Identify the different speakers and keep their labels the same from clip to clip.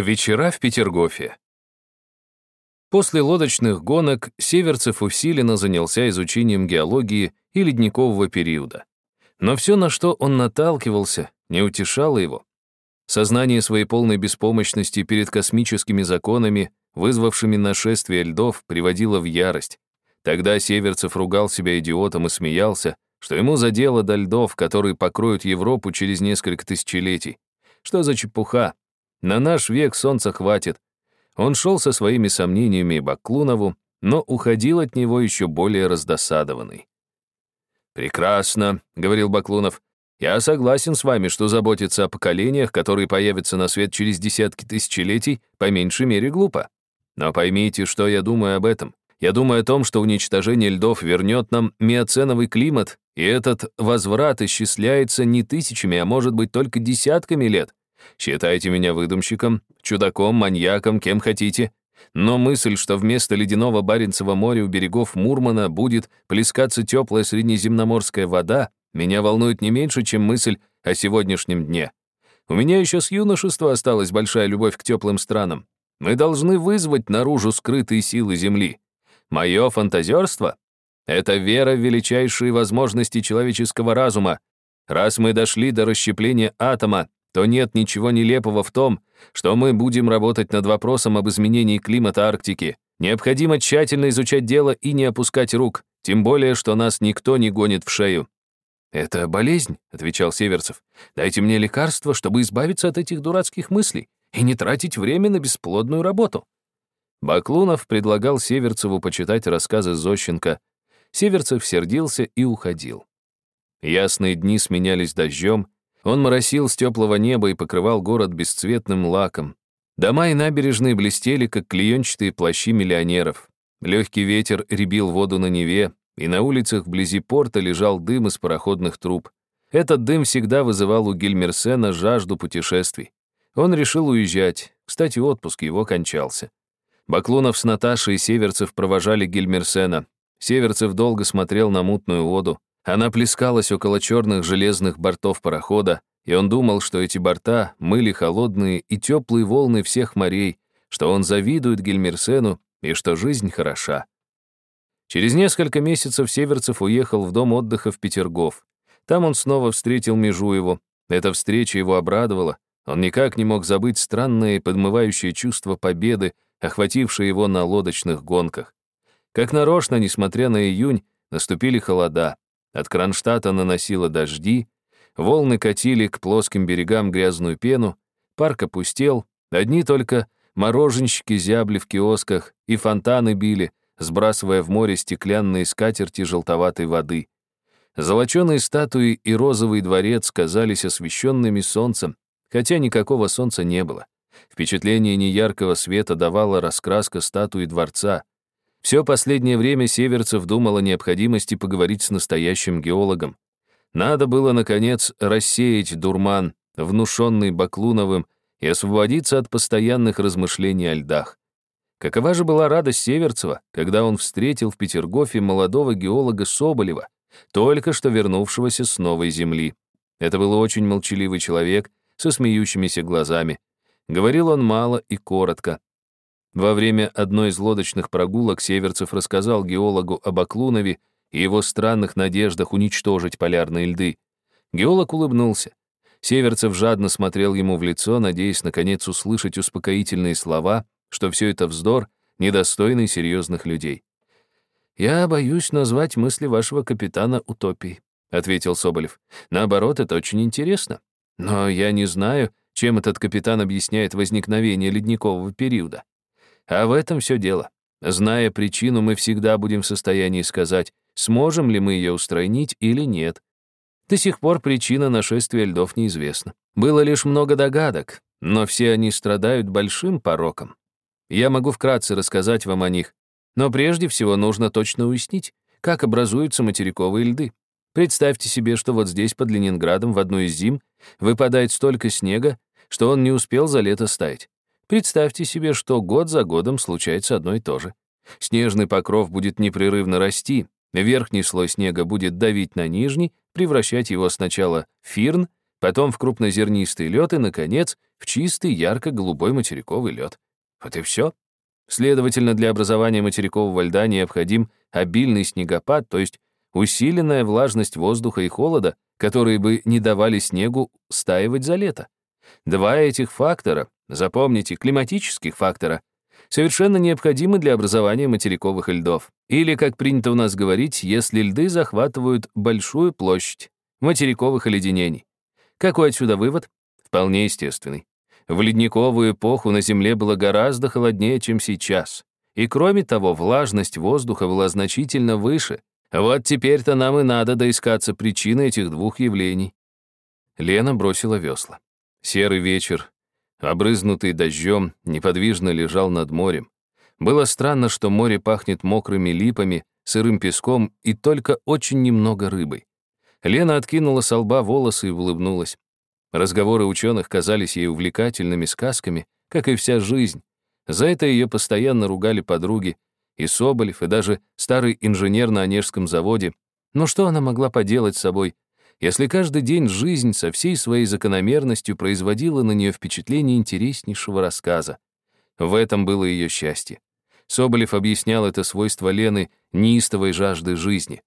Speaker 1: Вечера в Петергофе. После лодочных гонок Северцев усиленно занялся изучением геологии и ледникового периода. Но все, на что он наталкивался, не утешало его. Сознание своей полной беспомощности перед космическими законами, вызвавшими нашествие льдов, приводило в ярость. Тогда Северцев ругал себя идиотом и смеялся, что ему задело до льдов, которые покроют Европу через несколько тысячелетий. Что за чепуха? На наш век солнца хватит. Он шел со своими сомнениями Баклунову, но уходил от него еще более раздосадованный. «Прекрасно», — говорил Баклунов. «Я согласен с вами, что заботиться о поколениях, которые появятся на свет через десятки тысячелетий, по меньшей мере глупо. Но поймите, что я думаю об этом. Я думаю о том, что уничтожение льдов вернет нам миоценовый климат, и этот возврат исчисляется не тысячами, а может быть только десятками лет. Считайте меня выдумщиком, чудаком, маньяком, кем хотите. Но мысль, что вместо ледяного Баренцева моря у берегов Мурмана будет плескаться теплая среднеземноморская вода, меня волнует не меньше, чем мысль о сегодняшнем дне. У меня еще с юношества осталась большая любовь к теплым странам. Мы должны вызвать наружу скрытые силы Земли. Мое фантазерство — это вера в величайшие возможности человеческого разума. Раз мы дошли до расщепления атома, то нет ничего нелепого в том, что мы будем работать над вопросом об изменении климата Арктики. Необходимо тщательно изучать дело и не опускать рук, тем более, что нас никто не гонит в шею. «Это болезнь», — отвечал Северцев. «Дайте мне лекарство, чтобы избавиться от этих дурацких мыслей и не тратить время на бесплодную работу». Баклунов предлагал Северцеву почитать рассказы Зощенко. Северцев сердился и уходил. Ясные дни сменялись дождем, он моросил с теплого неба и покрывал город бесцветным лаком. Дома и набережные блестели, как клеенчатые плащи миллионеров. Легкий ветер ребил воду на Неве, и на улицах вблизи порта лежал дым из пароходных труб. Этот дым всегда вызывал у Гильмерсена жажду путешествий. Он решил уезжать. Кстати, отпуск его кончался. Баклунов с Наташей и Северцев провожали Гильмерсена. Северцев долго смотрел на мутную воду. Она плескалась около черных железных бортов парохода, и он думал, что эти борта мыли холодные и теплые волны всех морей, что он завидует Гельмерсену и что жизнь хороша. Через несколько месяцев Северцев уехал в дом отдыха в Петергоф. Там он снова встретил Межуеву. Эта встреча его обрадовала. Он никак не мог забыть странное подмывающее чувство победы, охватившее его на лодочных гонках. Как нарочно, несмотря на июнь, наступили холода. От Кронштадта наносило дожди, волны катили к плоским берегам грязную пену, парк опустел, одни только мороженщики зябли в киосках и фонтаны били, сбрасывая в море стеклянные скатерти желтоватой воды. Золоченые статуи и розовый дворец казались освещенными солнцем, хотя никакого солнца не было. Впечатление неяркого света давала раскраска статуи дворца, все последнее время Северцев думал о необходимости поговорить с настоящим геологом. Надо было, наконец, рассеять дурман, внушенный Баклуновым, и освободиться от постоянных размышлений о льдах. Какова же была радость Северцева, когда он встретил в Петергофе молодого геолога Соболева, только что вернувшегося с новой земли. Это был очень молчаливый человек со смеющимися глазами. Говорил он мало и коротко, во время одной из лодочных прогулок Северцев рассказал геологу об Аклунове и его странных надеждах уничтожить полярные льды. Геолог улыбнулся. Северцев жадно смотрел ему в лицо, надеясь наконец услышать успокоительные слова, что все это вздор, недостойный серьезных людей. «Я боюсь назвать мысли вашего капитана утопией», — ответил Соболев. «Наоборот, это очень интересно. Но я не знаю, чем этот капитан объясняет возникновение ледникового периода. А в этом все дело. Зная причину, мы всегда будем в состоянии сказать, сможем ли мы ее устранить или нет. До сих пор причина нашествия льдов неизвестна. Было лишь много догадок, но все они страдают большим пороком. Я могу вкратце рассказать вам о них, но прежде всего нужно точно уяснить, как образуются материковые льды. Представьте себе, что вот здесь, под Ленинградом, в одну из зим выпадает столько снега, что он не успел за лето стаять. Представьте себе, что год за годом случается одно и то же. Снежный покров будет непрерывно расти, верхний слой снега будет давить на нижний, превращать его сначала в фирн, потом в крупнозернистый лед и, наконец, в чистый ярко-голубой материковый лед. Вот и все. Следовательно, для образования материкового льда необходим обильный снегопад, то есть усиленная влажность воздуха и холода, которые бы не давали снегу стаивать за лето. Два этих фактора, запомните, климатических фактора, совершенно необходимы для образования материковых льдов. Или, как принято у нас говорить, если льды захватывают большую площадь материковых оледенений. Какой отсюда вывод? Вполне естественный. В ледниковую эпоху на Земле было гораздо холоднее, чем сейчас. И кроме того, влажность воздуха была значительно выше. Вот теперь-то нам и надо доискаться причины этих двух явлений. Лена бросила весла. Серый вечер, обрызнутый дождем, неподвижно лежал над морем. Было странно, что море пахнет мокрыми липами, сырым песком и только очень немного рыбой. Лена откинула с лба волосы и улыбнулась. Разговоры ученых казались ей увлекательными сказками, как и вся жизнь. За это ее постоянно ругали подруги, и Соболев, и даже старый инженер на Онежском заводе. Но что она могла поделать с собой, если каждый день жизнь со всей своей закономерностью производила на нее впечатление интереснейшего рассказа? В этом было ее счастье. Соболев объяснял это свойство Лены неистовой жажды жизни.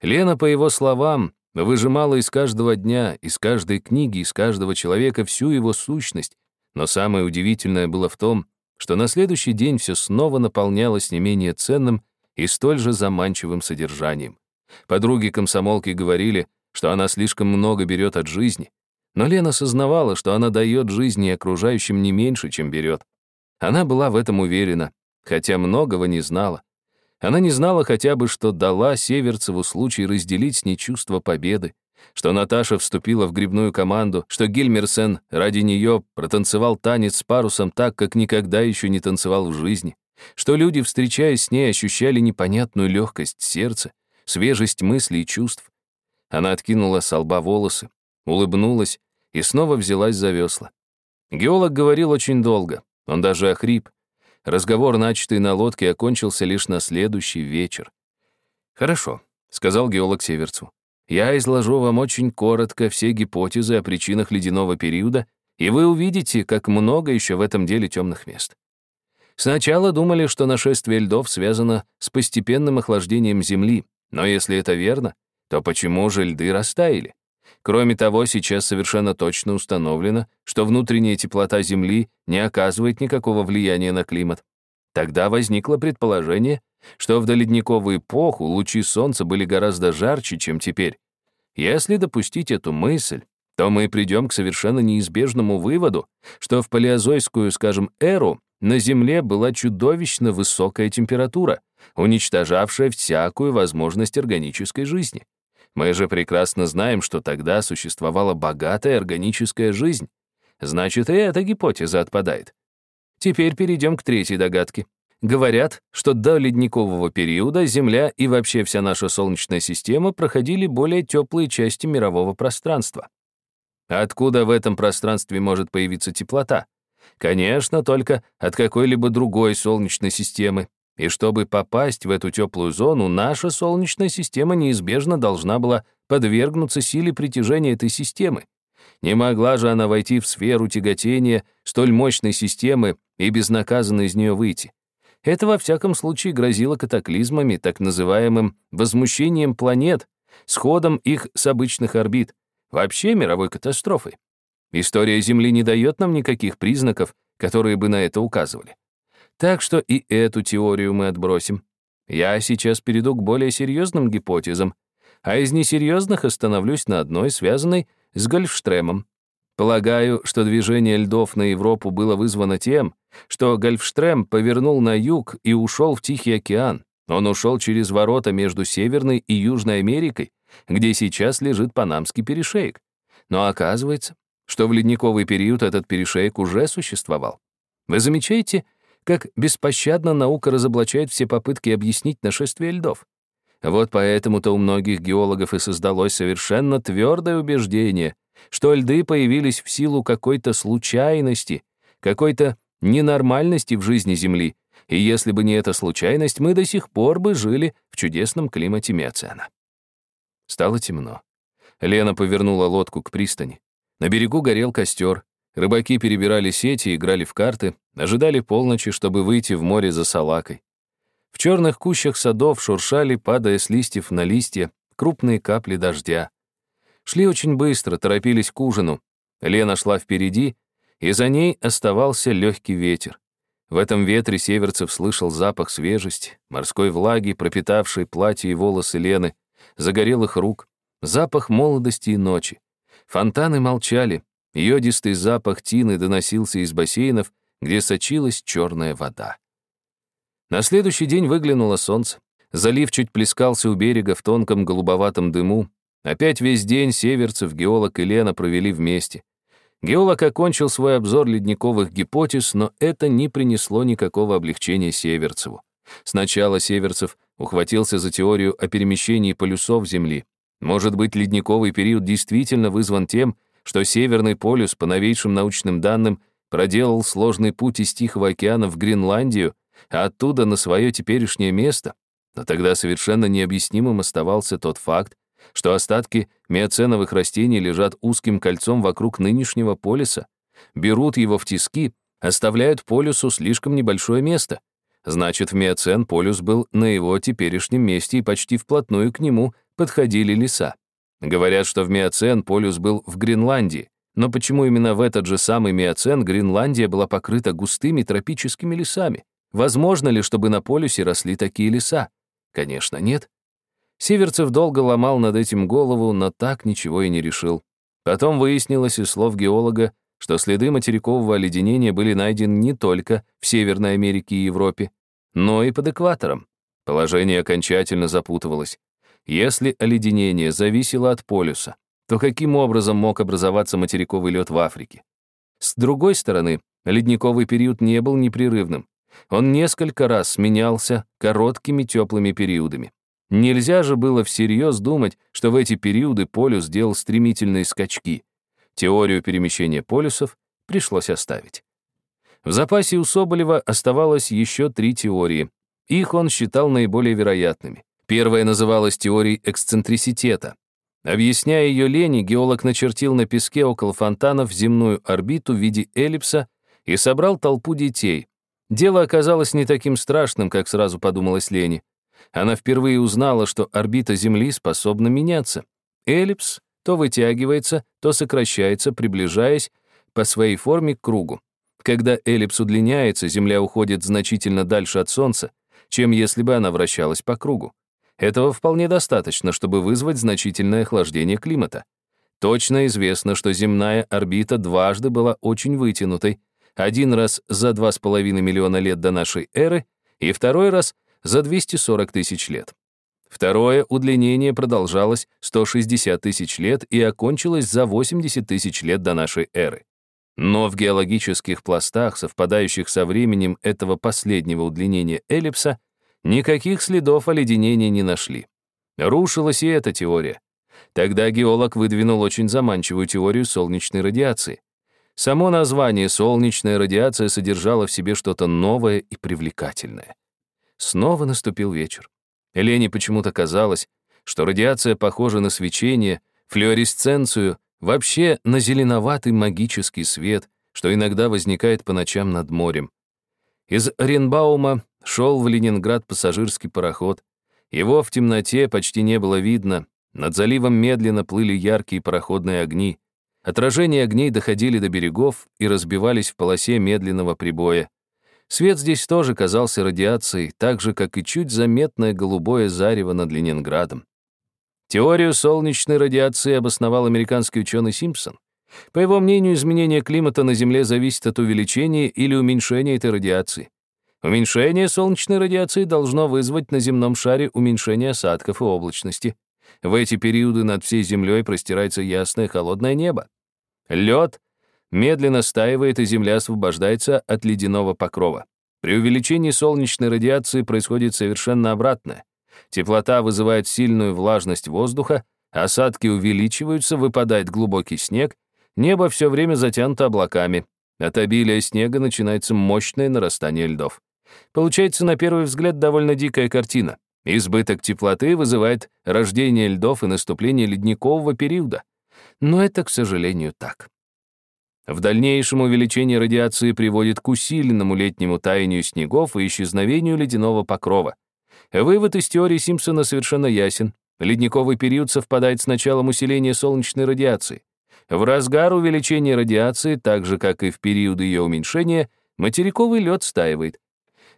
Speaker 1: Лена, по его словам, выжимала из каждого дня, из каждой книги, из каждого человека всю его сущность, но самое удивительное было в том, что на следующий день все снова наполнялось не менее ценным и столь же заманчивым содержанием. Подруги-комсомолки говорили, что она слишком много берет от жизни, но Лена сознавала, что она дает жизни окружающим не меньше, чем берет. Она была в этом уверена, хотя многого не знала. Она не знала хотя бы, что дала Северцеву случай разделить с ней чувство победы, что Наташа вступила в грибную команду, что Гильмерсен ради нее протанцевал танец с парусом так, как никогда еще не танцевал в жизни, что люди, встречаясь с ней, ощущали непонятную легкость сердца, свежесть мыслей и чувств. Она откинула с лба волосы, улыбнулась и снова взялась за весла. Геолог говорил очень долго, он даже охрип, Разговор, начатый на лодке, окончился лишь на следующий вечер. «Хорошо», — сказал геолог Северцу. «Я изложу вам очень коротко все гипотезы о причинах ледяного периода, и вы увидите, как много еще в этом деле темных мест. Сначала думали, что нашествие льдов связано с постепенным охлаждением Земли, но если это верно, то почему же льды растаяли? Кроме того, сейчас совершенно точно установлено, что внутренняя теплота Земли не оказывает никакого влияния на климат. Тогда возникло предположение, что в доледниковую эпоху лучи Солнца были гораздо жарче, чем теперь. Если допустить эту мысль, то мы придем к совершенно неизбежному выводу, что в палеозойскую, скажем, эру на Земле была чудовищно высокая температура, уничтожавшая всякую возможность органической жизни. Мы же прекрасно знаем, что тогда существовала богатая органическая жизнь. Значит, и эта гипотеза отпадает. Теперь перейдем к третьей догадке. Говорят, что до ледникового периода Земля и вообще вся наша Солнечная система проходили более теплые части мирового пространства. Откуда в этом пространстве может появиться теплота? Конечно, только от какой-либо другой Солнечной системы, и чтобы попасть в эту теплую зону, наша Солнечная система неизбежно должна была подвергнуться силе притяжения этой системы. Не могла же она войти в сферу тяготения столь мощной системы и безнаказанно из нее выйти. Это во всяком случае грозило катаклизмами, так называемым возмущением планет, сходом их с обычных орбит, вообще мировой катастрофой. История Земли не дает нам никаких признаков, которые бы на это указывали. Так что и эту теорию мы отбросим. Я сейчас перейду к более серьезным гипотезам, а из несерьезных остановлюсь на одной, связанной с Гольфштремом. Полагаю, что движение льдов на Европу было вызвано тем, что Гольфштрем повернул на юг и ушел в Тихий океан. Он ушел через ворота между Северной и Южной Америкой, где сейчас лежит Панамский перешеек. Но оказывается, что в ледниковый период этот перешеек уже существовал. Вы замечаете, как беспощадно наука разоблачает все попытки объяснить нашествие льдов. Вот поэтому-то у многих геологов и создалось совершенно твердое убеждение, что льды появились в силу какой-то случайности, какой-то ненормальности в жизни Земли, и если бы не эта случайность, мы до сих пор бы жили в чудесном климате Миоцена. Стало темно. Лена повернула лодку к пристани. На берегу горел костер, Рыбаки перебирали сети, играли в карты, ожидали полночи, чтобы выйти в море за салакой. В черных кущах садов шуршали, падая с листьев на листья, крупные капли дождя. Шли очень быстро, торопились к ужину. Лена шла впереди, и за ней оставался легкий ветер. В этом ветре Северцев слышал запах свежести, морской влаги, пропитавшей платье и волосы Лены, загорелых рук, запах молодости и ночи. Фонтаны молчали, Йодистый запах тины доносился из бассейнов, где сочилась черная вода. На следующий день выглянуло солнце. Залив чуть плескался у берега в тонком голубоватом дыму. Опять весь день Северцев, геолог и Лена провели вместе. Геолог окончил свой обзор ледниковых гипотез, но это не принесло никакого облегчения Северцеву. Сначала Северцев ухватился за теорию о перемещении полюсов Земли. Может быть, ледниковый период действительно вызван тем, что Северный полюс, по новейшим научным данным, проделал сложный путь из Тихого океана в Гренландию, а оттуда на свое теперешнее место. Но тогда совершенно необъяснимым оставался тот факт, что остатки миоценовых растений лежат узким кольцом вокруг нынешнего полюса, берут его в тиски, оставляют полюсу слишком небольшое место. Значит, в миоцен полюс был на его теперешнем месте и почти вплотную к нему подходили леса. Говорят, что в Миоцен полюс был в Гренландии, но почему именно в этот же самый Миоцен Гренландия была покрыта густыми тропическими лесами? Возможно ли, чтобы на полюсе росли такие леса? Конечно, нет. Северцев долго ломал над этим голову, но так ничего и не решил. Потом выяснилось из слов геолога, что следы материкового оледенения были найдены не только в Северной Америке и Европе, но и под экватором. Положение окончательно запутывалось. Если оледенение зависело от полюса, то каким образом мог образоваться материковый лед в Африке? С другой стороны, ледниковый период не был непрерывным. Он несколько раз сменялся короткими теплыми периодами. Нельзя же было всерьез думать, что в эти периоды полюс делал стремительные скачки. Теорию перемещения полюсов пришлось оставить. В запасе у Соболева оставалось еще три теории. Их он считал наиболее вероятными. Первая называлась теорией эксцентриситета. Объясняя ее лени, геолог начертил на песке около фонтанов земную орбиту в виде эллипса и собрал толпу детей. Дело оказалось не таким страшным, как сразу подумалось Лени. Она впервые узнала, что орбита Земли способна меняться. Эллипс то вытягивается, то сокращается, приближаясь по своей форме к кругу. Когда эллипс удлиняется, Земля уходит значительно дальше от Солнца, чем если бы она вращалась по кругу. Этого вполне достаточно, чтобы вызвать значительное охлаждение климата. Точно известно, что земная орбита дважды была очень вытянутой, один раз за 2,5 миллиона лет до нашей эры и второй раз за 240 тысяч лет. Второе удлинение продолжалось 160 тысяч лет и окончилось за 80 тысяч лет до нашей эры. Но в геологических пластах, совпадающих со временем этого последнего удлинения эллипса, Никаких следов оледенения не нашли. Рушилась и эта теория. Тогда геолог выдвинул очень заманчивую теорию солнечной радиации. Само название «солнечная радиация» содержало в себе что-то новое и привлекательное. Снова наступил вечер. Лене почему-то казалось, что радиация похожа на свечение, флуоресценцию, вообще на зеленоватый магический свет, что иногда возникает по ночам над морем. Из Оренбаума Шел в Ленинград пассажирский пароход. Его в темноте почти не было видно. Над заливом медленно плыли яркие пароходные огни. Отражения огней доходили до берегов и разбивались в полосе медленного прибоя. Свет здесь тоже казался радиацией, так же, как и чуть заметное голубое зарево над Ленинградом. Теорию солнечной радиации обосновал американский ученый Симпсон. По его мнению, изменение климата на Земле зависит от увеличения или уменьшения этой радиации. Уменьшение солнечной радиации должно вызвать на земном шаре уменьшение осадков и облачности. В эти периоды над всей Землей простирается ясное холодное небо. Лед медленно стаивает, и Земля освобождается от ледяного покрова. При увеличении солнечной радиации происходит совершенно обратное. Теплота вызывает сильную влажность воздуха, осадки увеличиваются, выпадает глубокий снег, небо все время затянуто облаками. От обилия снега начинается мощное нарастание льдов. Получается, на первый взгляд, довольно дикая картина. Избыток теплоты вызывает рождение льдов и наступление ледникового периода. Но это, к сожалению, так. В дальнейшем увеличение радиации приводит к усиленному летнему таянию снегов и исчезновению ледяного покрова. Вывод из теории Симпсона совершенно ясен. Ледниковый период совпадает с началом усиления солнечной радиации. В разгар увеличения радиации, так же, как и в период ее уменьшения, материковый лед стаивает.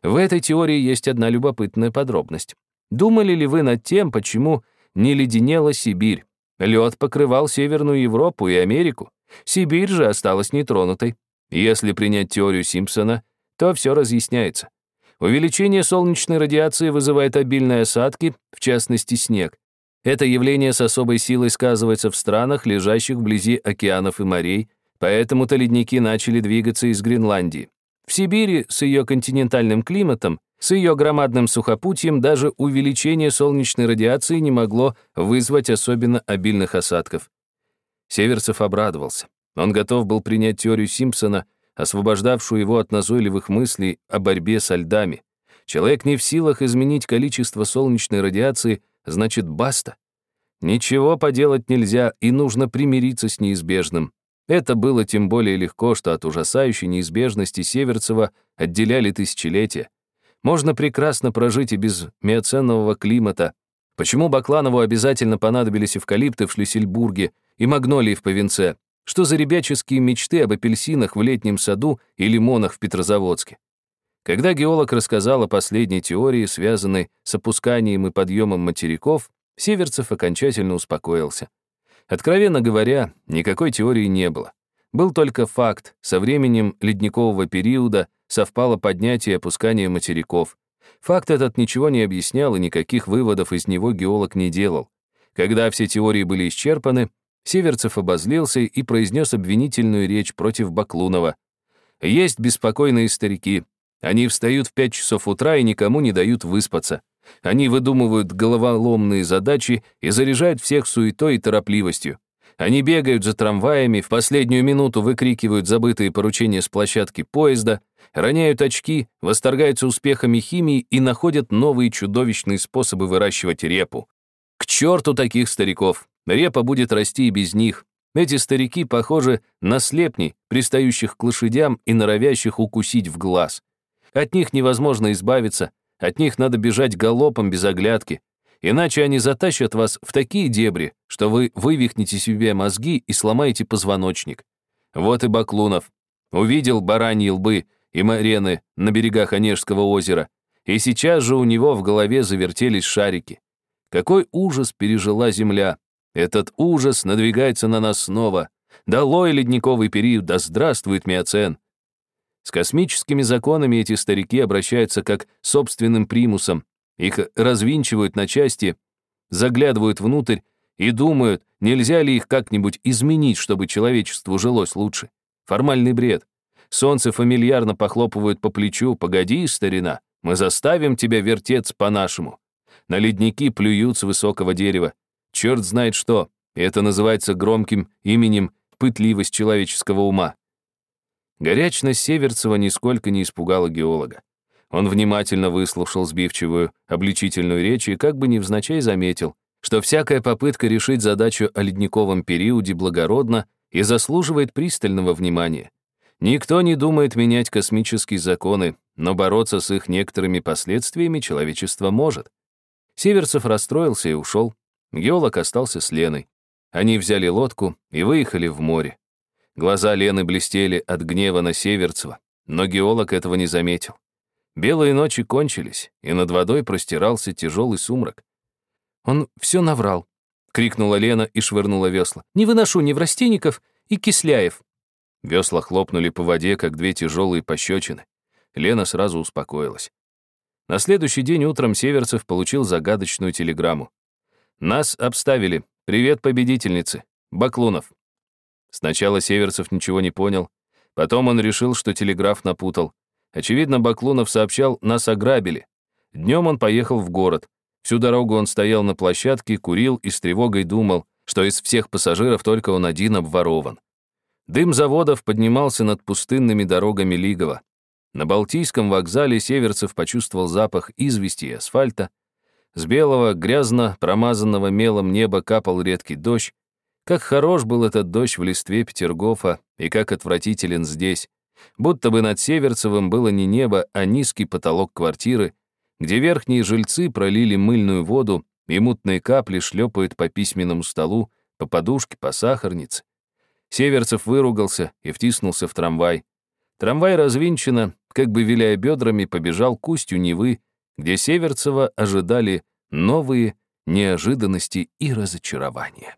Speaker 1: В этой теории есть одна любопытная подробность. Думали ли вы над тем, почему не леденела Сибирь? Лед покрывал Северную Европу и Америку. Сибирь же осталась нетронутой. Если принять теорию Симпсона, то все разъясняется. Увеличение солнечной радиации вызывает обильные осадки, в частности снег. Это явление с особой силой сказывается в странах, лежащих вблизи океанов и морей, поэтому-то ледники начали двигаться из Гренландии. В Сибири с ее континентальным климатом, с ее громадным сухопутьем даже увеличение солнечной радиации не могло вызвать особенно обильных осадков. Северцев обрадовался. Он готов был принять теорию Симпсона, освобождавшую его от назойливых мыслей о борьбе со льдами. Человек не в силах изменить количество солнечной радиации, значит, баста. Ничего поделать нельзя, и нужно примириться с неизбежным. Это было тем более легко, что от ужасающей неизбежности Северцева отделяли тысячелетия. Можно прекрасно прожить и без миоценового климата. Почему Бакланову обязательно понадобились эвкалипты в Шлиссельбурге и магнолии в Повинце? Что за ребяческие мечты об апельсинах в летнем саду и лимонах в Петрозаводске? Когда геолог рассказал о последней теории, связанной с опусканием и подъемом материков, Северцев окончательно успокоился. Откровенно говоря, никакой теории не было. Был только факт, со временем ледникового периода совпало поднятие и опускание материков. Факт этот ничего не объяснял, и никаких выводов из него геолог не делал. Когда все теории были исчерпаны, Северцев обозлился и произнес обвинительную речь против Баклунова. «Есть беспокойные старики. Они встают в пять часов утра и никому не дают выспаться. Они выдумывают головоломные задачи и заряжают всех суетой и торопливостью. Они бегают за трамваями, в последнюю минуту выкрикивают забытые поручения с площадки поезда, роняют очки, восторгаются успехами химии и находят новые чудовищные способы выращивать репу. К черту таких стариков! Репа будет расти и без них. Эти старики похожи на слепней, пристающих к лошадям и норовящих укусить в глаз. От них невозможно избавиться, от них надо бежать галопом без оглядки, иначе они затащат вас в такие дебри, что вы вывихнете себе мозги и сломаете позвоночник. Вот и Баклунов. Увидел бараньи лбы и марены на берегах Онежского озера, и сейчас же у него в голове завертелись шарики. Какой ужас пережила Земля. Этот ужас надвигается на нас снова. Долой ледниковый период, да здравствует миоцен. С космическими законами эти старики обращаются как собственным примусом. Их развинчивают на части, заглядывают внутрь и думают, нельзя ли их как-нибудь изменить, чтобы человечеству жилось лучше. Формальный бред. Солнце фамильярно похлопывают по плечу, «Погоди, старина, мы заставим тебя вертеться по-нашему». На ледники плюют с высокого дерева. Черт знает что. Это называется громким именем пытливость человеческого ума. Горячность Северцева нисколько не испугала геолога. Он внимательно выслушал сбивчивую, обличительную речь и как бы невзначай заметил, что всякая попытка решить задачу о ледниковом периоде благородна и заслуживает пристального внимания. Никто не думает менять космические законы, но бороться с их некоторыми последствиями человечество может. Северцев расстроился и ушел. Геолог остался с Леной. Они взяли лодку и выехали в море. Глаза Лены блестели от гнева на Северцева, но геолог этого не заметил. Белые ночи кончились, и над водой простирался тяжелый сумрак. «Он все наврал», — крикнула Лена и швырнула весла. «Не выношу неврастенников и кисляев». Весла хлопнули по воде, как две тяжелые пощечины. Лена сразу успокоилась. На следующий день утром Северцев получил загадочную телеграмму. «Нас обставили. Привет, победительницы. Баклунов». Сначала Северцев ничего не понял. Потом он решил, что телеграф напутал. Очевидно, Баклунов сообщал, нас ограбили. Днем он поехал в город. Всю дорогу он стоял на площадке, курил и с тревогой думал, что из всех пассажиров только он один обворован. Дым заводов поднимался над пустынными дорогами Лигова. На Балтийском вокзале Северцев почувствовал запах извести и асфальта. С белого, грязно промазанного мелом неба капал редкий дождь, как хорош был этот дождь в листве Петергофа, И как отвратителен здесь. Будто бы над Северцевым было не небо, а низкий потолок квартиры, где верхние жильцы пролили мыльную воду, и мутные капли шлепают по письменному столу, по подушке, по сахарнице. Северцев выругался и втиснулся в трамвай. Трамвай развинчено, как бы виляя бедрами, побежал к устью Невы, где Северцева ожидали новые неожиданности и разочарования.